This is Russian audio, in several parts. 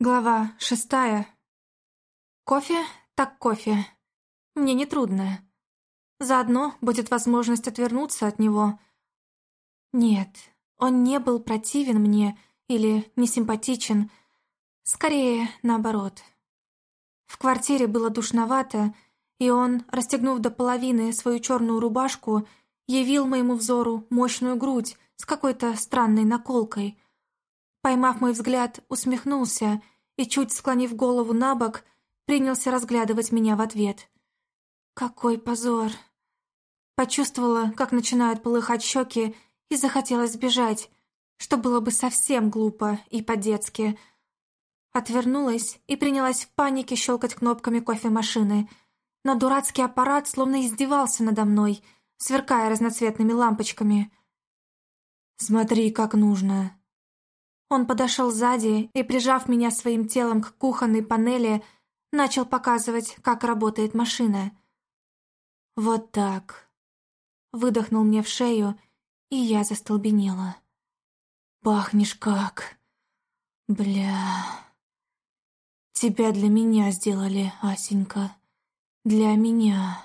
Глава шестая. Кофе так кофе. Мне не трудно. Заодно будет возможность отвернуться от него. Нет, он не был противен мне или несимпатичен. Скорее, наоборот. В квартире было душновато, и он, расстегнув до половины свою черную рубашку, явил моему взору мощную грудь с какой-то странной наколкой — Поймав мой взгляд, усмехнулся и, чуть склонив голову на бок, принялся разглядывать меня в ответ. Какой позор! Почувствовала, как начинают полыхать щеки, и захотелось сбежать, что было бы совсем глупо и по-детски. Отвернулась и принялась в панике щелкать кнопками кофемашины, но дурацкий аппарат словно издевался надо мной, сверкая разноцветными лампочками. «Смотри, как нужно», он подошел сзади и, прижав меня своим телом к кухонной панели, начал показывать, как работает машина. «Вот так». Выдохнул мне в шею, и я застолбенела. «Пахнешь как...» «Бля...» «Тебя для меня сделали, Асенька. Для меня...»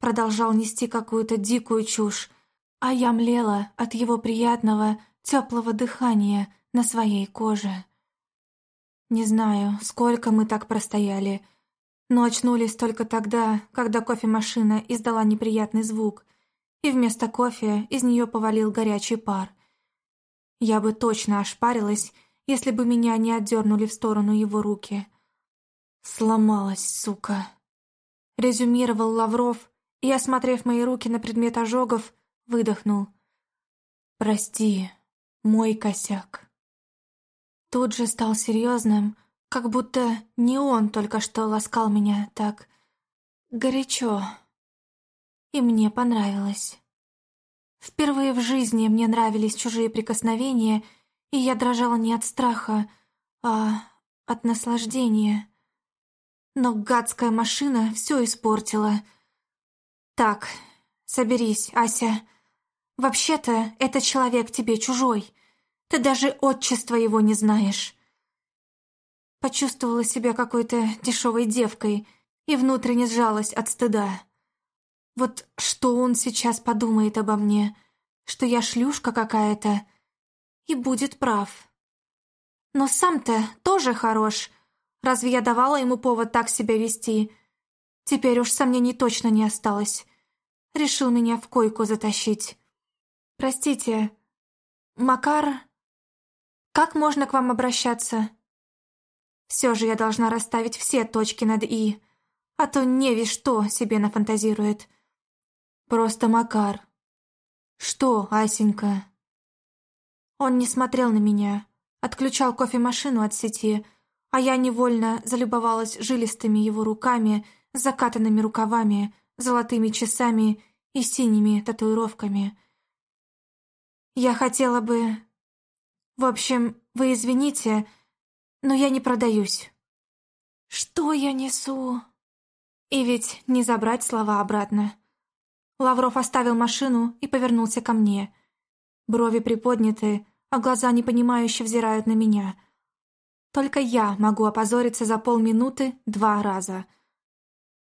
Продолжал нести какую-то дикую чушь, а я млела от его приятного, теплого дыхания на своей коже. Не знаю, сколько мы так простояли, но очнулись только тогда, когда кофемашина издала неприятный звук, и вместо кофе из нее повалил горячий пар. Я бы точно ошпарилась, если бы меня не отдернули в сторону его руки. «Сломалась, сука!» Резюмировал Лавров и, осмотрев мои руки на предмет ожогов, выдохнул. «Прости, мой косяк. Тут же стал серьезным, как будто не он только что ласкал меня так горячо. И мне понравилось. Впервые в жизни мне нравились чужие прикосновения, и я дрожала не от страха, а от наслаждения. Но гадская машина все испортила. «Так, соберись, Ася», Вообще-то, этот человек тебе чужой. Ты даже отчества его не знаешь. Почувствовала себя какой-то дешевой девкой и внутренне сжалась от стыда. Вот что он сейчас подумает обо мне, что я шлюшка какая-то, и будет прав. Но сам-то тоже хорош. Разве я давала ему повод так себя вести? Теперь уж сомнений точно не осталось. Решил меня в койку затащить. «Простите, Макар, как можно к вам обращаться?» «Все же я должна расставить все точки над «и», а то не весь что себе нафантазирует». «Просто Макар». «Что, Асенька?» Он не смотрел на меня, отключал кофемашину от сети, а я невольно залюбовалась жилистыми его руками, закатанными рукавами, золотыми часами и синими татуировками — я хотела бы... В общем, вы извините, но я не продаюсь. Что я несу? И ведь не забрать слова обратно. Лавров оставил машину и повернулся ко мне. Брови приподняты, а глаза непонимающе взирают на меня. Только я могу опозориться за полминуты два раза.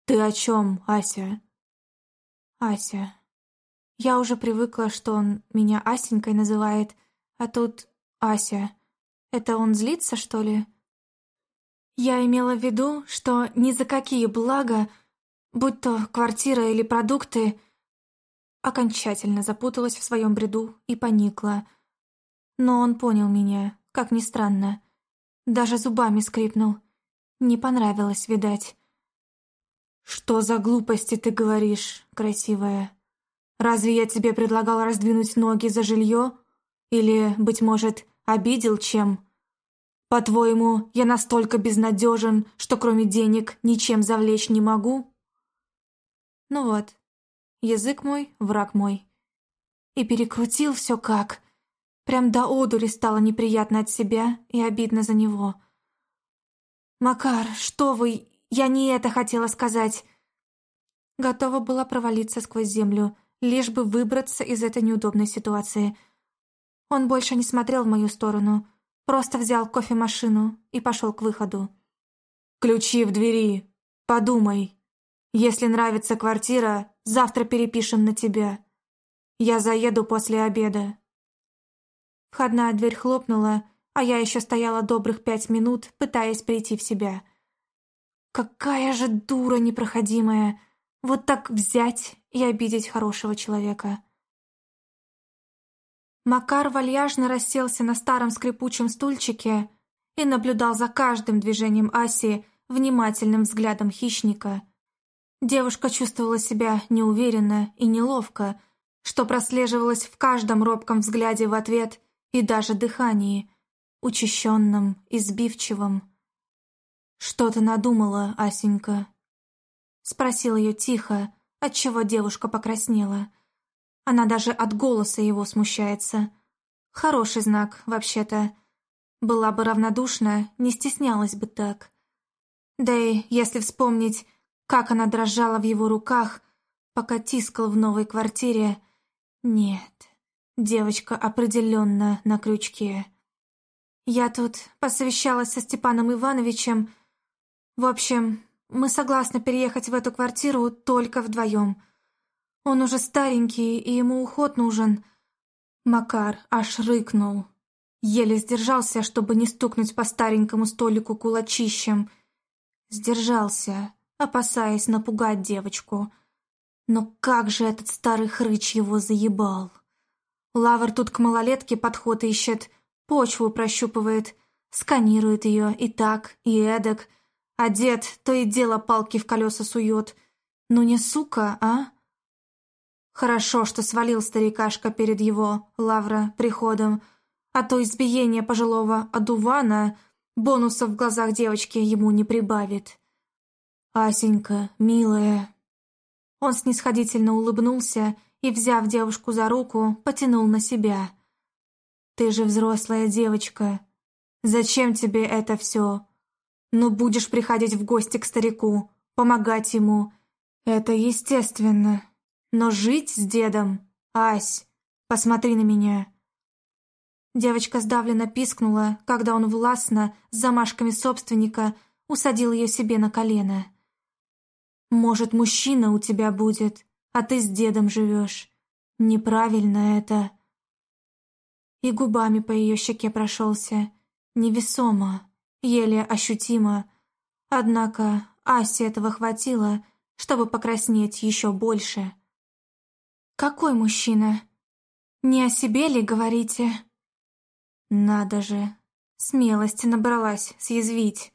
«Ты о чем, Ася?» «Ася...» Я уже привыкла, что он меня Асенькой называет, а тут Ася. Это он злится, что ли? Я имела в виду, что ни за какие блага, будь то квартира или продукты, окончательно запуталась в своем бреду и поникла. Но он понял меня, как ни странно. Даже зубами скрипнул. Не понравилось, видать. «Что за глупости ты говоришь, красивая?» Разве я тебе предлагал раздвинуть ноги за жилье? Или, быть может, обидел чем? По-твоему, я настолько безнадежен, что кроме денег ничем завлечь не могу? Ну вот, язык мой, враг мой. И перекрутил все как. Прям до одури стало неприятно от себя и обидно за него. «Макар, что вы? Я не это хотела сказать!» Готова была провалиться сквозь землю, лишь бы выбраться из этой неудобной ситуации. Он больше не смотрел в мою сторону, Просто взял кофемашину и пошел к выходу. «Ключи в двери. Подумай. Если нравится квартира, завтра перепишем на тебя. Я заеду после обеда». Входная дверь хлопнула, а я еще стояла добрых пять минут, пытаясь прийти в себя. Какая же дура непроходимая! Вот так взять и обидеть хорошего человека. Макар вальяжно расселся на старом скрипучем стульчике и наблюдал за каждым движением Аси внимательным взглядом хищника. Девушка чувствовала себя неуверенно и неловко, что прослеживалось в каждом робком взгляде в ответ и даже дыхании, учащенном и сбивчивом. «Что ты надумала, Асенька?» Спросил ее тихо, отчего девушка покраснела. Она даже от голоса его смущается. Хороший знак, вообще-то. Была бы равнодушна, не стеснялась бы так. Да и если вспомнить, как она дрожала в его руках, пока тискал в новой квартире... Нет, девочка определенно на крючке. Я тут посовещалась со Степаном Ивановичем. В общем, мы согласны переехать в эту квартиру только вдвоем. Он уже старенький, и ему уход нужен. Макар аж рыкнул. Еле сдержался, чтобы не стукнуть по старенькому столику кулачищем. Сдержался, опасаясь напугать девочку. Но как же этот старый хрыч его заебал. Лавр тут к малолетке подход ищет, почву прощупывает, сканирует ее и так, и эдак, а дед то и дело палки в колеса сует. Ну не сука, а? Хорошо, что свалил старикашка перед его, Лавра, приходом, а то избиение пожилого одувана бонусов в глазах девочки ему не прибавит. «Асенька, милая...» Он снисходительно улыбнулся и, взяв девушку за руку, потянул на себя. «Ты же взрослая девочка. Зачем тебе это все? Ну, будешь приходить в гости к старику, помогать ему. Это естественно. Но жить с дедом... Ась, посмотри на меня». Девочка сдавленно пискнула, когда он властно, с замашками собственника, усадил ее себе на колено. Может, мужчина у тебя будет, а ты с дедом живешь. Неправильно это. И губами по ее щеке прошелся. Невесомо, еле ощутимо. Однако Асе этого хватило, чтобы покраснеть еще больше. «Какой мужчина? Не о себе ли говорите?» «Надо же!» Смелости набралась съязвить.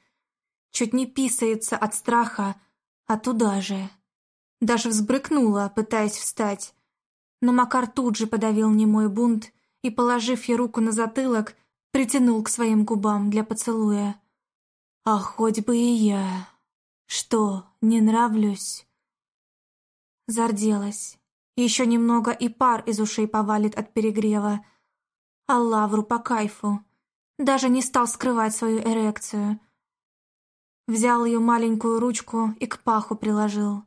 Чуть не писается от страха, а туда же. Даже взбрыкнула, пытаясь встать. Но Макар тут же подавил немой бунт и, положив ей руку на затылок, притянул к своим губам для поцелуя. «А хоть бы и я! Что, не нравлюсь?» Зарделась. Еще немного и пар из ушей повалит от перегрева. А Лавру по кайфу. Даже не стал скрывать свою эрекцию. Взял ее маленькую ручку и к паху приложил.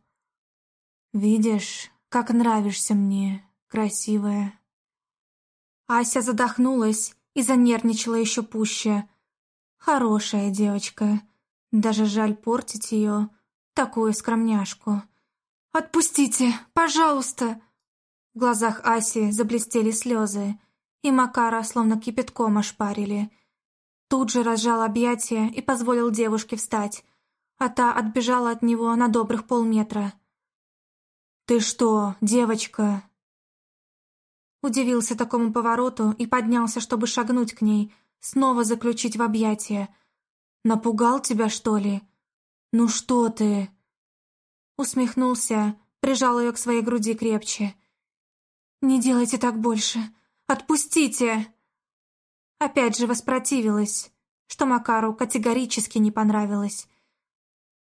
«Видишь, как нравишься мне, красивая». Ася задохнулась и занервничала еще пуще. Хорошая девочка. Даже жаль портить ее, такую скромняшку. «Отпустите, пожалуйста!» В глазах Аси заблестели слезы, и Макара словно кипятком ошпарили. Тут же разжал объятия и позволил девушке встать, а та отбежала от него на добрых полметра. «Ты что, девочка?» Удивился такому повороту и поднялся, чтобы шагнуть к ней, снова заключить в объятия. «Напугал тебя, что ли? Ну что ты?» Усмехнулся, прижал ее к своей груди крепче. «Не делайте так больше! Отпустите!» Опять же воспротивилась, что Макару категорически не понравилось.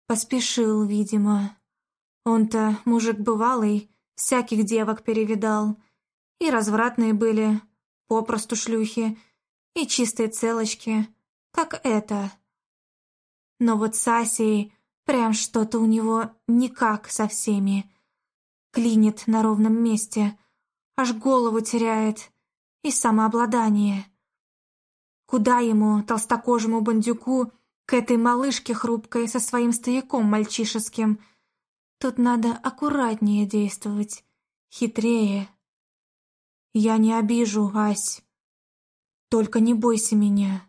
Поспешил, видимо. Он-то мужик бывалый, всяких девок перевидал. И развратные были, попросту шлюхи, и чистые целочки, как это. Но вот с Асей прям что-то у него никак со всеми. Клинит на ровном месте, аж голову теряет и самообладание. Куда ему, толстокожему бандюку, к этой малышке хрупкой со своим стояком мальчишеским? Тут надо аккуратнее действовать, хитрее. Я не обижу, Ась. Только не бойся меня.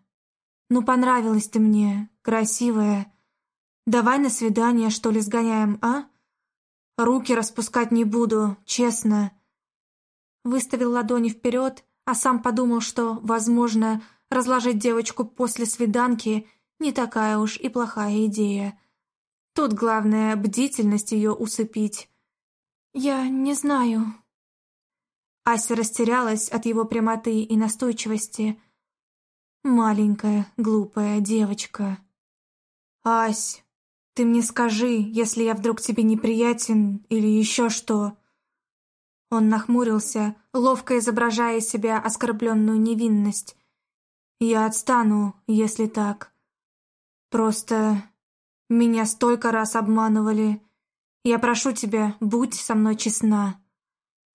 Ну, понравилась ты мне, красивая. Давай на свидание, что ли, сгоняем, а? Руки распускать не буду, честно. Выставил ладони вперед, а сам подумал, что, возможно, разложить девочку после свиданки не такая уж и плохая идея. Тут главное бдительность ее усыпить. «Я не знаю». Ася растерялась от его прямоты и настойчивости. Маленькая, глупая девочка. «Ась, ты мне скажи, если я вдруг тебе неприятен или еще что?» Он нахмурился, ловко изображая себя оскорбленную невинность. «Я отстану, если так. Просто меня столько раз обманывали. Я прошу тебя, будь со мной честна».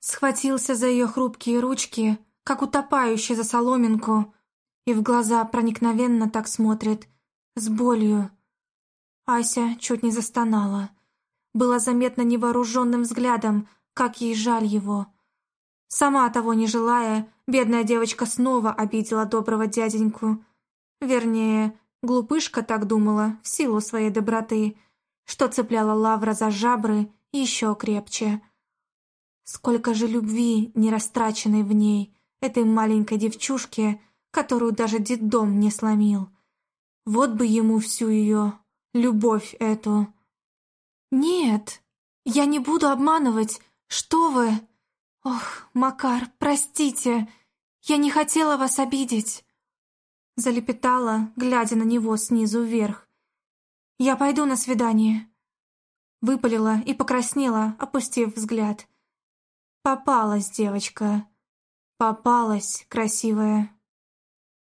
Схватился за ее хрупкие ручки, как утопающий за соломинку, и в глаза проникновенно так смотрит, с болью. Ася чуть не застонала. Было заметно невооруженным взглядом, как ей жаль его. Сама того не желая, бедная девочка снова обидела доброго дяденьку. Вернее, глупышка так думала в силу своей доброты, что цепляла лавра за жабры еще крепче. Сколько же любви, не растраченной в ней, этой маленькой девчушке, которую даже детдом не сломил. Вот бы ему всю ее любовь эту. «Нет, я не буду обманывать, что вы? Ох, Макар, простите, я не хотела вас обидеть!» Залепетала, глядя на него снизу вверх. «Я пойду на свидание». Выпалила и покраснела, опустив взгляд. Попалась девочка. Попалась, красивая.